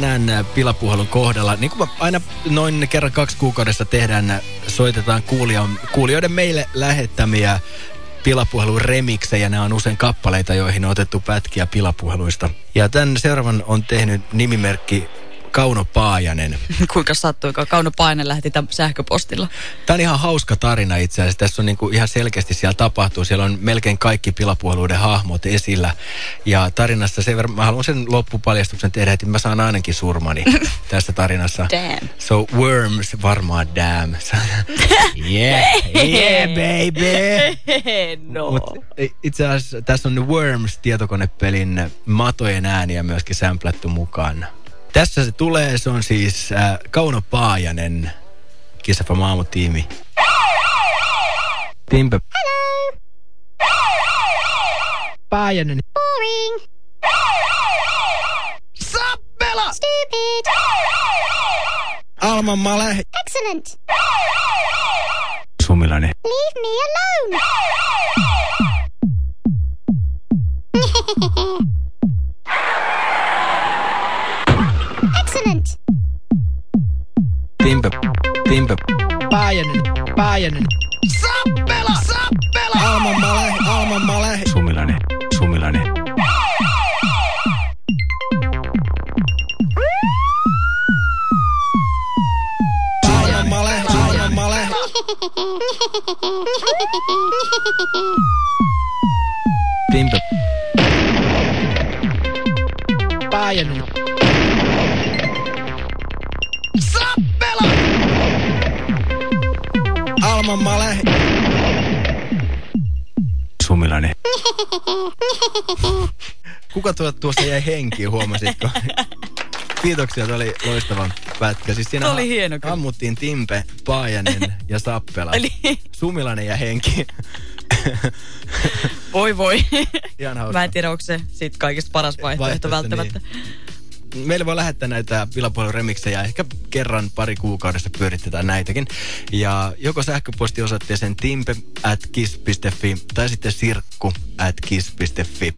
tänään äh, pilapuhelun kohdalla. Niin kuin aina noin kerran kaksi kuukaudessa tehdään, äh, soitetaan kuulijoiden meille lähettämiä pilapuhelun remiksejä. Nämä on usein kappaleita, joihin on otettu pätkiä pilapuheluista. Ja tämän seuraavan on tehnyt nimimerkki Kauno Paajanen. Kuinka sattui, kun Kauno Paajanen lähti tämän sähköpostilla? Tämä on ihan hauska tarina itse asiassa. Tässä on niinku ihan selkeästi siellä tapahtuu. Siellä on melkein kaikki pilapuheluiden hahmot esillä. Ja tarinassa sen verran, mä haluan sen loppupaljastuksen tehdä, että mä saan ainakin surmani tässä tarinassa. Damn. So Worms varmaan damn. yeah, yeah baby. no. Mut itse asiassa tässä on Worms tietokonepelin matojen ääniä myöskin sämplätty mukaan. Tässä se tulee, se on siis äh, Kauno Paajanen, Kisafa Maamu-tiimi. Timpe. Hello. Paajanen. Boring. Sappela! Stupid. Alma Male. Excellent. Sumilainen. Leave me alone. Timpe. Timpe. Paajanen. Paajanen. Sappela! Sappela! Alma Male. Alma Male. Sumilainen. Sumilainen. Alma Male. Alma Male. Timpe. Paajanen. Sappela! Alma Male. Sumilainen. Kuka tuo, tuossa jäi henkiin, huomasitko? Kiitoksia, tämä oli loistava pätkä. Siis siinä oli hieno kyllä. ammuttiin Timpe, Paajanen ja Sappela. Eli Sumilainen ja henki. voi voi. Ihan hauska. Mä en tiedä, onko se sit kaikista paras vaihtoehto Vaihtoehto, välttämättä. Meille voi lähettää näitä pilapuhelun remiksejä. Ehkä kerran pari kuukaudessa pyöritetään näitäkin. Ja joko sähköpostiosoitteeseen timpe at kiss.fi tai sitten sirkku at kiss.fi.